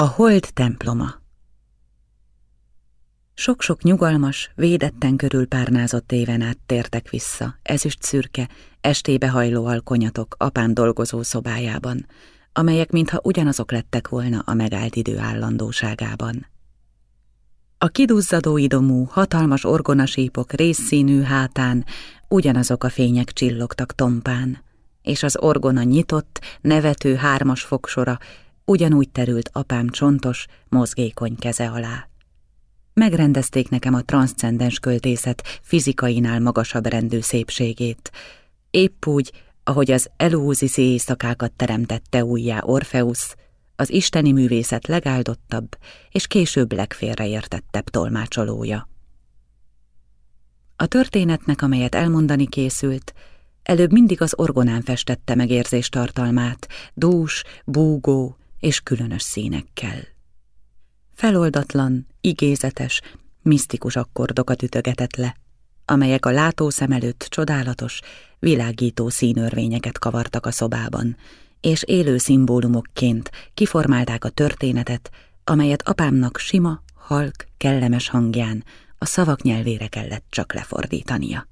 A hold temploma Sok-sok nyugalmas, védetten körül párnázott éven át tértek vissza, ezüst szürke, estébe hajló alkonyatok apám dolgozó szobájában, amelyek mintha ugyanazok lettek volna a megállt idő állandóságában. A kiduzzadó idomú, hatalmas orgonasípok részszínű hátán ugyanazok a fények csillogtak tompán, és az orgona nyitott, nevető hármas fogsora ugyanúgy terült apám csontos, mozgékony keze alá. Megrendezték nekem a transzcendens költészet fizikainál magasabb rendű szépségét, épp úgy, ahogy az elúziszi éjszakákat teremtette újjá Orfeusz, az isteni művészet legáldottabb és később legfélreértettebb tolmácsolója. A történetnek, amelyet elmondani készült, előbb mindig az orgonán festette meg érzés tartalmát, dús, búgó és különös színekkel. Feloldatlan, igézetes, misztikus akkordokat ütögetett le, amelyek a látószem előtt csodálatos, világító színörvényeket kavartak a szobában, és élő szimbólumokként kiformálták a történetet, amelyet apámnak sima, halk, kellemes hangján a szavak nyelvére kellett csak lefordítania.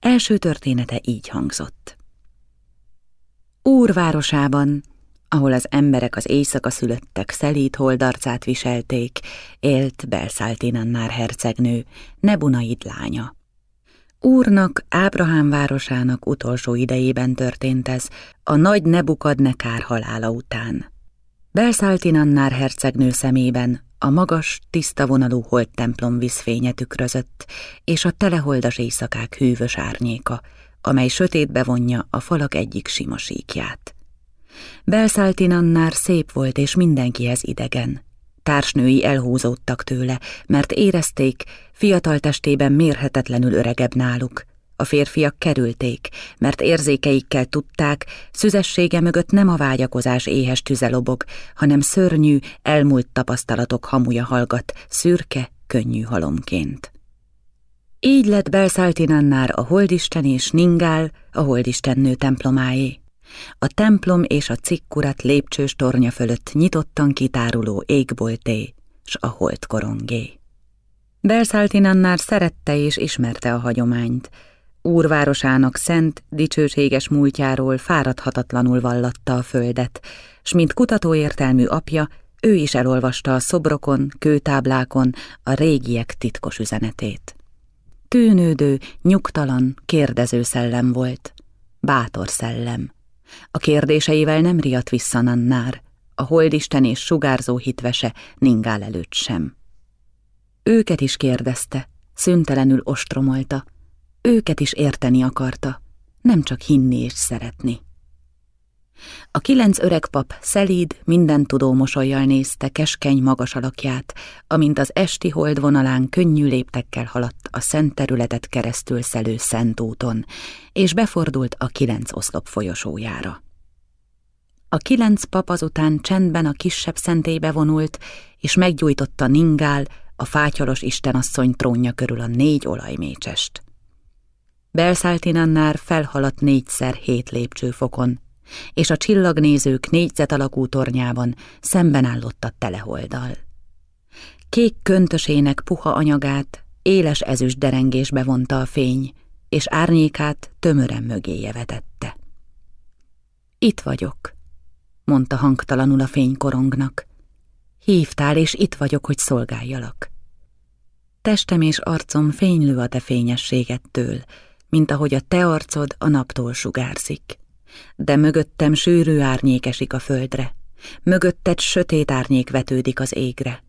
Első története így hangzott. Úrvárosában, ahol az emberek az éjszaka szülöttek szelíd holdarcát viselték, élt Belszáltinannár hercegnő, Nebunaid lánya. Úrnak, Ábrahám városának utolsó idejében történt ez, a nagy Nebukadnekár halála után. Belszáltinannár hercegnő szemében a magas, tiszta vonalú holt templom vízfénye tükrözött, és a teleholdas éjszakák hűvös árnyéka, amely sötétbe vonja a falak egyik sima síkját. Belszáltinannár szép volt és mindenkihez idegen. Társnői elhúzódtak tőle, mert érezték, fiatal testében mérhetetlenül öregebb náluk. A férfiak kerülték, mert érzékeikkel tudták, szüzessége mögött nem a vágyakozás éhes tüzelobog, hanem szörnyű, elmúlt tapasztalatok hamuja hallgat, szürke, könnyű halomként. Így lett Belszáltinannár a holdisten és Ningál, a holdistennő templomáé. A templom és a cikkurat lépcsős tornya fölött nyitottan kitáruló égbolté, s a holt korongé. Belszáltinannár szerette és ismerte a hagyományt, úrvárosának szent, dicsőséges múltjáról fáradhatatlanul vallatta a földet, s mint kutatóértelmű apja, ő is elolvasta a szobrokon, kőtáblákon a régiek titkos üzenetét. Tűnődő, nyugtalan, kérdező szellem volt, bátor szellem. A kérdéseivel nem riadt vissza Nannár, a holdisten és sugárzó hitvese Ningál előtt sem. Őket is kérdezte, szüntelenül ostromolta, őket is érteni akarta, nem csak hinni és szeretni. A kilenc öreg pap szelíd, minden tudó mosolyjal nézte keskeny magas alakját, amint az esti holdvonalán könnyű léptekkel haladt a szent területet keresztül szelő szent úton, és befordult a kilenc oszlop folyosójára. A kilenc pap azután csendben a kisebb szentébe vonult, és meggyújtotta Ningál, a fátyolos istenasszony trónja körül a négy olajmécsest. Belszáltinannár felhaladt négyszer hét lépcsőfokon, és a csillagnézők négyzet alakú tornyában szemben állott a teleholdal. Kék köntösének puha anyagát éles ezüst derengésbe vonta a fény, és árnyékát tömören mögéje vetette. Itt vagyok, mondta hangtalanul a fénykorongnak. Hívtál, és itt vagyok, hogy szolgáljalak. Testem és arcom fénylő a te fényességettől, mint ahogy a te arcod a naptól sugárzik. De mögöttem sűrű árnyék esik a földre, mögötted sötét árnyék vetődik az égre,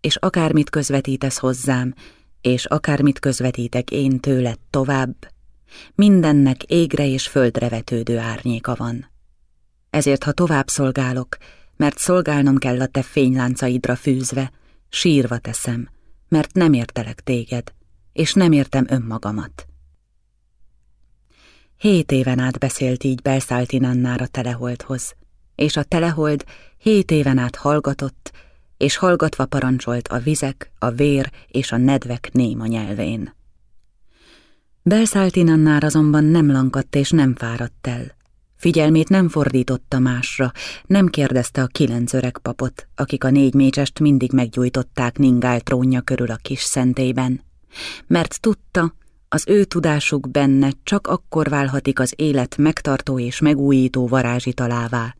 és akármit közvetítesz hozzám, és akármit közvetítek én tőled tovább, mindennek égre és földre vetődő árnyéka van. Ezért, ha tovább szolgálok, mert szolgálnom kell a te fényláncaidra fűzve, sírva teszem, mert nem értelek téged, és nem értem önmagamat. Hét éven át beszélt így Belszáltinannár a teleholdhoz, és a telehold hét éven át hallgatott, és hallgatva parancsolt a vizek, a vér és a nedvek néma nyelvén. Belszáltinannár azonban nem lankadt és nem fáradt el, Figyelmét nem fordította másra, nem kérdezte a kilenc öreg papot, akik a négy mécsest mindig meggyújtották Ningál trónja körül a kis szentében, mert tudta, az ő tudásuk benne csak akkor válhatik az élet megtartó és megújító varázsitalává,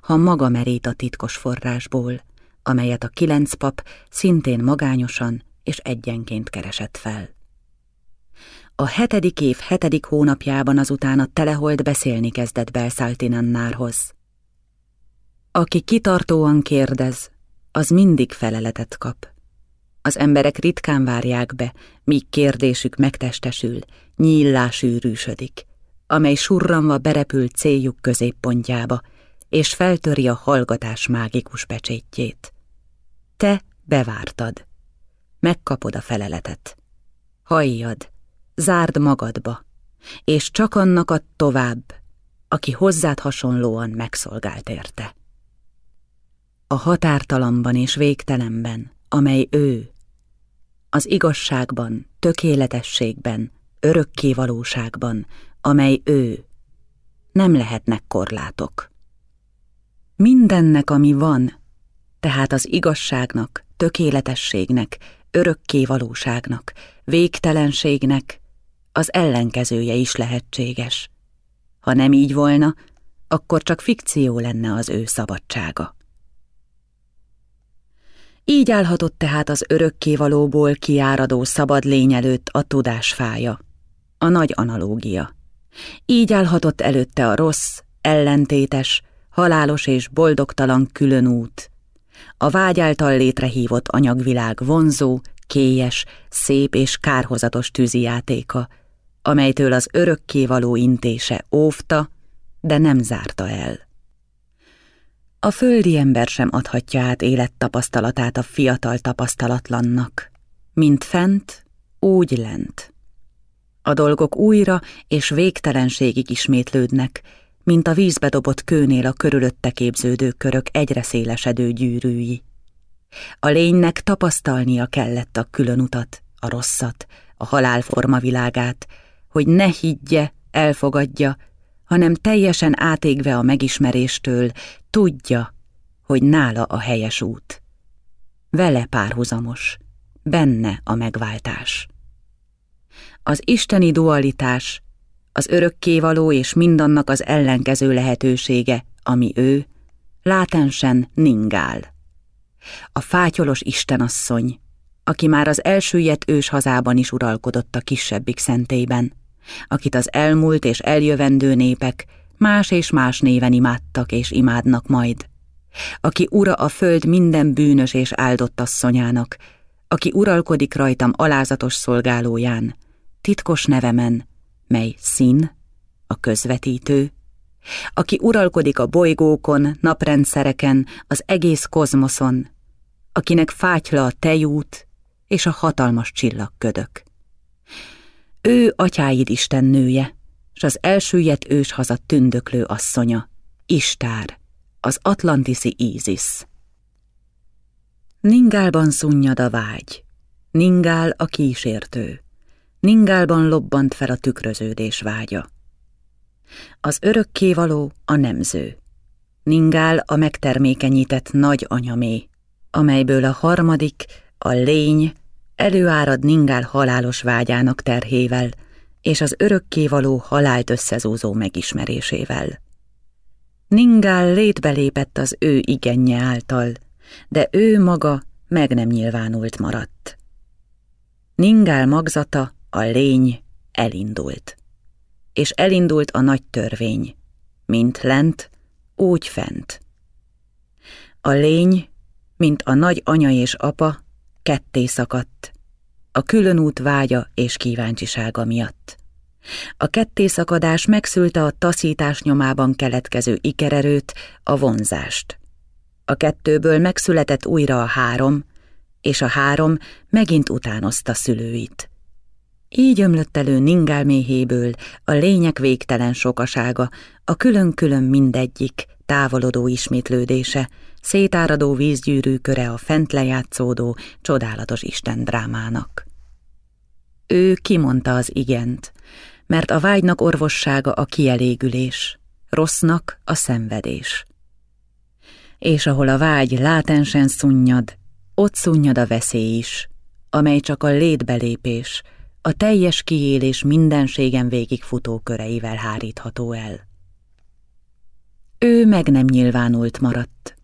ha maga merít a titkos forrásból, amelyet a kilenc pap szintén magányosan és egyenként keresett fel. A hetedik év hetedik hónapjában azután a telehold beszélni kezdett Belszáltinannárhoz. Aki kitartóan kérdez, az mindig feleletet kap. Az emberek ritkán várják be, míg kérdésük megtestesül, nyíllás űrűsödik, amely surranva berepül céljuk középpontjába, és feltöri a hallgatás mágikus pecsétjét. Te bevártad. Megkapod a feleletet. Halljad, zárd magadba, és csak annak ad tovább, aki hozzád hasonlóan megszolgált érte. A határtalamban és végtelenben, amely ő, az igazságban, tökéletességben, örökké valóságban, amely ő, nem lehetnek korlátok. Mindennek, ami van, tehát az igazságnak, tökéletességnek, örökké valóságnak, végtelenségnek, az ellenkezője is lehetséges. Ha nem így volna, akkor csak fikció lenne az ő szabadsága. Így állhatott tehát az örökkévalóból kiáradó szabad lény előtt a tudásfája, a nagy analógia. Így állhatott előtte a rossz, ellentétes, halálos és boldogtalan külön út, a vágy által létrehívott anyagvilág vonzó, kélyes, szép és kárhozatos tűzijátéka, amelytől az örökkévaló intése óvta, de nem zárta el. A földi ember sem adhatja át élettapasztalatát a fiatal tapasztalatlannak, mint fent, úgy lent. A dolgok újra és végtelenségig ismétlődnek, mint a vízbe dobott kőnél a körülötte képződő körök egyre szélesedő gyűrűi. A lénynek tapasztalnia kellett a külön utat, a rosszat, a halálforma világát, hogy ne higgye, elfogadja, hanem teljesen átégve a megismeréstől, tudja, hogy nála a helyes út. Vele párhuzamos, benne a megváltás. Az isteni dualitás, az örökkévaló és mindannak az ellenkező lehetősége, ami ő, látensen ningál. A fátyolos istenasszony, aki már az elsüllyedt ős hazában is uralkodott a kisebbik szentében, akit az elmúlt és eljövendő népek más és más néven imádtak és imádnak majd, aki ura a föld minden bűnös és áldott asszonyának, aki uralkodik rajtam alázatos szolgálóján, titkos nevemen, mely szín, a közvetítő, aki uralkodik a bolygókon, naprendszereken, az egész kozmoszon, akinek fátyla a tejút és a hatalmas csillagködök. Ő atyáid istennője, s az elsüllyedt haza tündöklő asszonya, Istár, az atlantiszi Ízis. Ningálban szunnyad a vágy, Ningál a kísértő, Ningálban lobbant fel a tükröződés vágya. Az örökkévaló a nemző, Ningál a megtermékenyített nagy anyamé, amelyből a harmadik, a lény, előárad Ningál halálos vágyának terhével, és az örökkévaló halált összezúzó megismerésével. Ningál létbe lépett az ő igenje által, de ő maga meg nem nyilvánult maradt. Ningál magzata, a lény elindult. És elindult a nagy törvény, mint lent, úgy fent. A lény, mint a nagy anya és apa, ketté szakadt, a külön út vágya és kíváncsisága miatt. A kettészakadás megszülte a taszítás nyomában keletkező ikererőt, a vonzást. A kettőből megszületett újra a három, és a három megint utánozta szülőit. Így ömlött elő Ningál méhéből a lények végtelen sokasága, a külön-külön mindegyik, távolodó ismétlődése, szétáradó vízgyűrű köre a fent lejátszódó, csodálatos Isten drámának. Ő kimondta az igent, mert a vágynak orvossága a kielégülés, rossznak a szenvedés. És ahol a vágy látensen szunnyad, ott szunnyad a veszély is, amely csak a létbelépés, a teljes kiélés mindenségen végig futó köreivel hárítható el. Ő meg nem nyilvánult maradt,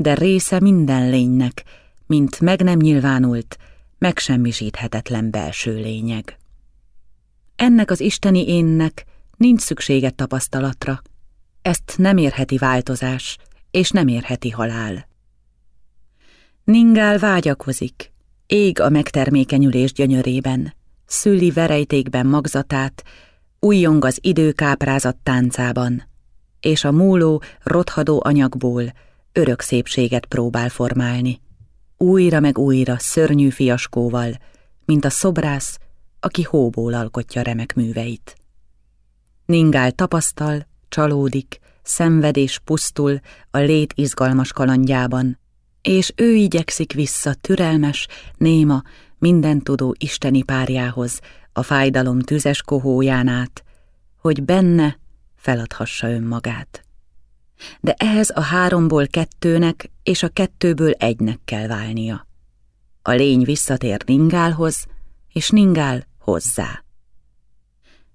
de része minden lénynek, mint meg nem nyilvánult, megsemmisíthetetlen belső lényeg. Ennek az isteni énnek nincs szüksége tapasztalatra, ezt nem érheti változás, és nem érheti halál. Ningál vágyakozik, ég a megtermékenyülés gyönyörében, szüli verejtékben magzatát, újjong az időkáprázat táncában, és a múló, rothadó anyagból örök szépséget próbál formálni. Újra meg újra szörnyű fiaskóval, mint a szobrász, aki hóból alkotja remek műveit. Ningál tapasztal, csalódik, szenved és pusztul a lét izgalmas kalandjában, és ő igyekszik vissza türelmes, néma, mindentudó isteni párjához, a fájdalom tüzes kohóján át, hogy benne feladhassa önmagát. De ehhez a háromból kettőnek és a kettőből egynek kell válnia. A lény visszatér Ningálhoz, és Ningál hozzá.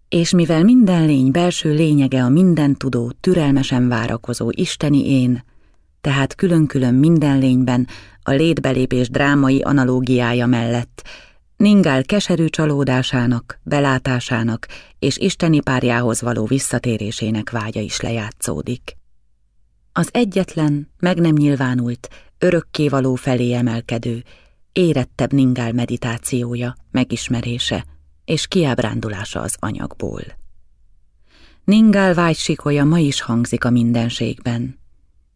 És mivel minden lény belső lényege a mindentudó, türelmesen várakozó isteni én, tehát külön-külön minden lényben a létbelépés drámai analógiája mellett, Ningál keserű csalódásának, belátásának és isteni párjához való visszatérésének vágya is lejátszódik. Az egyetlen, meg nem nyilvánult, örökkévaló felé emelkedő, érettebb Ningál meditációja, megismerése és kiábrándulása az anyagból. Ningál vágysikolya ma is hangzik a mindenségben.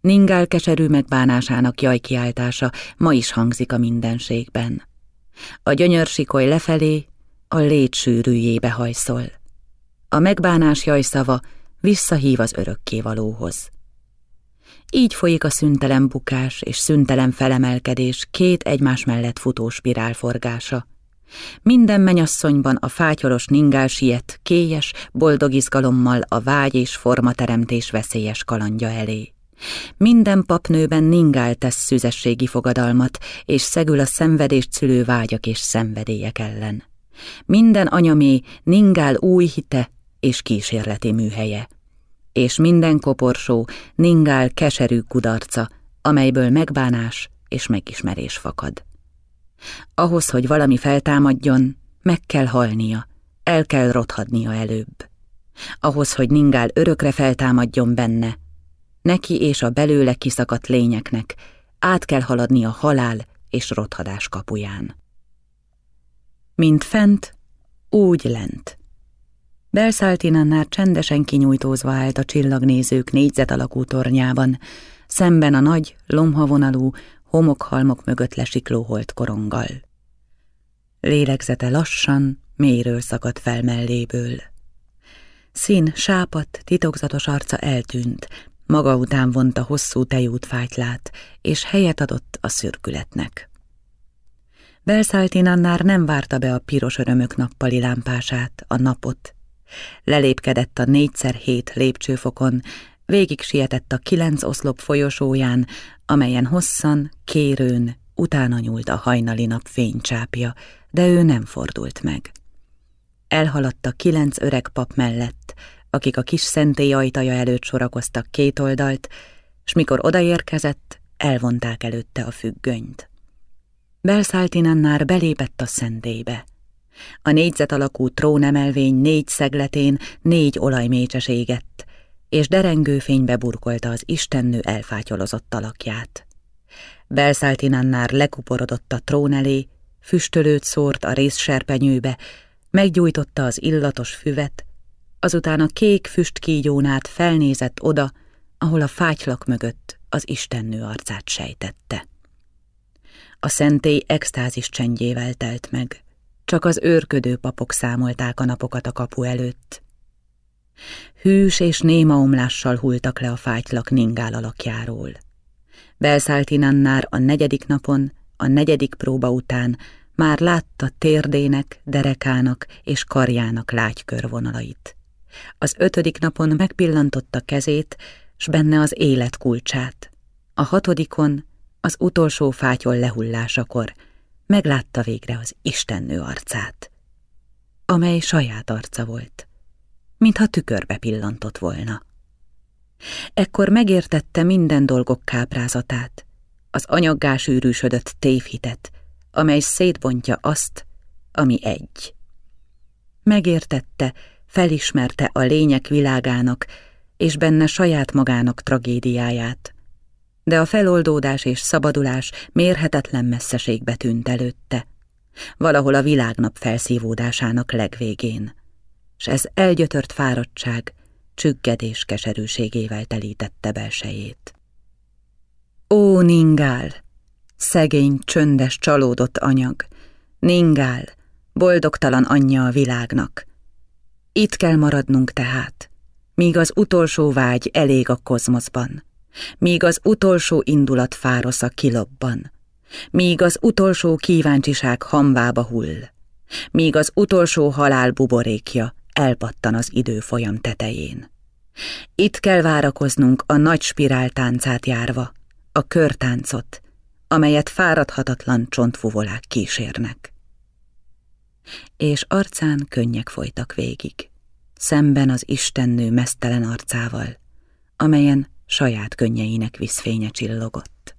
Ningál keserű megbánásának jajkiáltása ma is hangzik a mindenségben. A gyönyörsikoly lefelé, a lét sűrűjébe hajszol. A megbánás jajszava visszahív az örökkévalóhoz. Így folyik a szüntelen bukás és szüntelen felemelkedés két egymás mellett futó spirál forgása. Minden menyasszonyban a fátyolos ningál siet, kélyes, boldog izgalommal a vágy és formateremtés veszélyes kalandja elé. Minden papnőben ningál tesz szüzességi fogadalmat, és szegül a szenvedést szülő vágyak és szenvedélyek ellen. Minden anyamé ningál új hite és kísérleti műhelye. És minden koporsó ningál keserű kudarca, amelyből megbánás és megismerés fakad. Ahhoz, hogy valami feltámadjon, meg kell halnia, el kell rothadnia előbb. Ahhoz, hogy Ningál örökre feltámadjon benne, neki és a belőle kiszakadt lényeknek át kell haladni a halál és rothadás kapuján. Mint fent, úgy lent. Belszáltinannál csendesen kinyújtózva állt a csillagnézők négyzet alakú tornyában, szemben a nagy, lomhavonalú, homokhalmok mögött lesikló holt koronggal. Lélegzete lassan, mélyről szakadt fel melléből. Szín, sápat, titokzatos arca eltűnt, maga után vonta hosszú tejút fátylát, és helyet adott a szürkületnek. Belszáltinannár nem várta be a piros örömök nappali lámpását, a napot. Lelépkedett a négyszer hét lépcsőfokon, végig sietett a kilenc oszlop folyosóján, amelyen hosszan, kérőn, utána nyúlt a hajnali nap fénycsápja, de ő nem fordult meg. Elhaladt kilenc öreg pap mellett, akik a kis szentély ajtaja előtt sorakoztak két oldalt, s mikor odaérkezett, elvonták előtte a függönyt. Belszáltinannár belépett a szentélybe. A négyzet alakú trónemelvény négy szegletén négy olajmécses égett, és derengő fénybe burkolta az istennő elfátyolozott alakját. Belszáltinannár lekuporodott a trón elé, füstölőt szórt a részserpenyőbe, meggyújtotta az illatos füvet, azután a kék füstkígyónát felnézett oda, ahol a fátylak mögött az istennő arcát sejtette. A szentély extázis csendjével telt meg, csak az őrködő papok számolták a napokat a kapu előtt. Hűs és néma omlással hultak le a fátylak ningál alakjáról. Belszáltinannár a negyedik napon, a negyedik próba után már látta térdének, derekának és karjának lágy körvonalait. Az ötödik napon megpillantotta kezét, s benne az élet kulcsát. A hatodikon, az utolsó fátyol lehullásakor meglátta végre az Istennő arcát, amely saját arca volt, mintha tükörbe pillantott volna. Ekkor megértette minden dolgok káprázatát, az anyaggá sűrűsödött tévhitet, amely szétbontja azt, ami egy. Megértette, felismerte a lények világának, és benne saját magának tragédiáját, de a feloldódás és szabadulás mérhetetlen messzeségbe tűnt előtte, valahol a világnap felszívódásának legvégén, s ez elgyötört fáradtság, csüggedés keserűségével telítette belsejét. Ó, Ningál! Szegény, csöndes, csalódott anyag! Ningál! Boldogtalan anyja a világnak! Itt kell maradnunk tehát, míg az utolsó vágy elég a kozmoszban, míg az utolsó indulat fárosz a kilobban, míg az utolsó kíváncsiság hamvába hull, míg az utolsó halál buborékja elpattan az időfolyam tetején. Itt kell várakoznunk a nagy spirál táncát járva, a körtáncot, amelyet fáradhatatlan csontfuvolák kísérnek. És arcán könnyek folytak végig, szemben az istennő mesztelen arcával, amelyen saját könnyeinek viszfénye csillogott.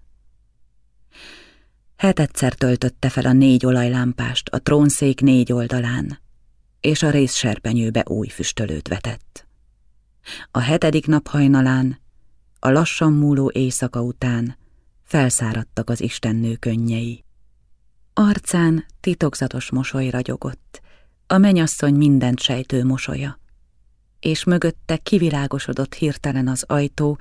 Hetedszer töltötte fel a négy olajlámpást a trónszék négy oldalán, és a részserpenyőbe új füstölőt vetett. A hetedik nap hajnalán, a lassan múló éjszaka után felszáradtak az istennő könnyei. Arcán titokzatos mosoly ragyogott, a menyasszony mindent sejtő mosolya, és mögötte kivilágosodott hirtelen az ajtó,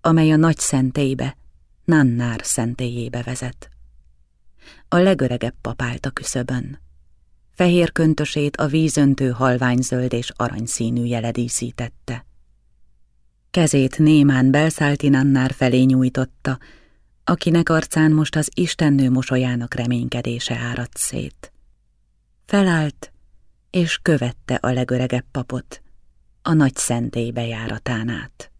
amely a nagy szentélybe, Nannár szentélyébe vezet. A legöregebb pap állt a küszöbön. Fehér köntösét a vízöntő halványzöld és aranyszínű jele díszítette. Kezét némán Belszáltinannár felé nyújtotta, akinek arcán most az istennő mosolyának reménykedése áradt szét. Felállt, és követte a legöregebb papot a nagy szentély bejáratán át.